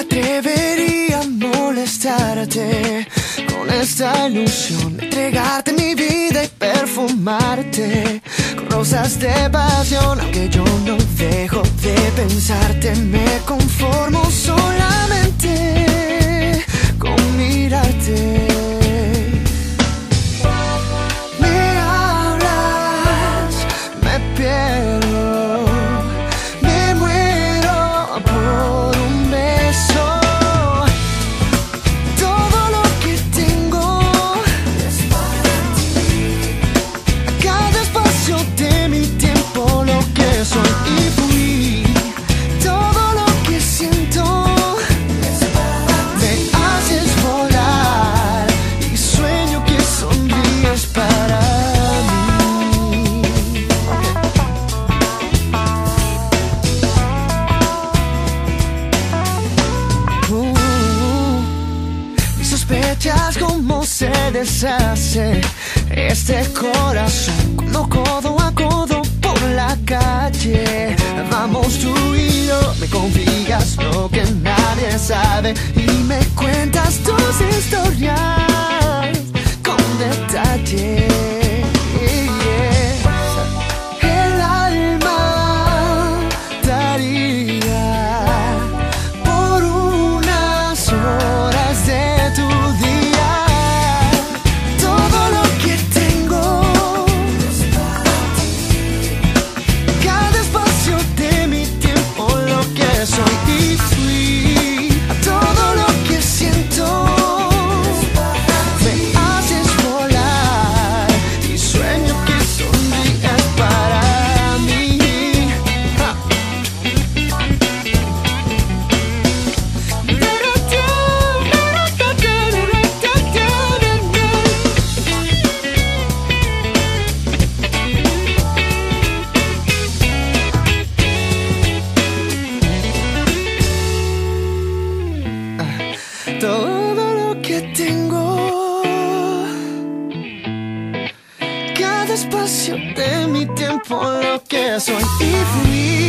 atrevería a molestarte con esta ilusión, entregarte mi vida y perfumarte con rosas de pasión, aunque yo no dejo de pensarte, me conformo cómo se deshace este corazón. Cuando codo a codo por la calle. Vamos tú y me confías lo que nadie sabe y me cuentas tus historias espacio de mi tiempo, lo que soy y fui.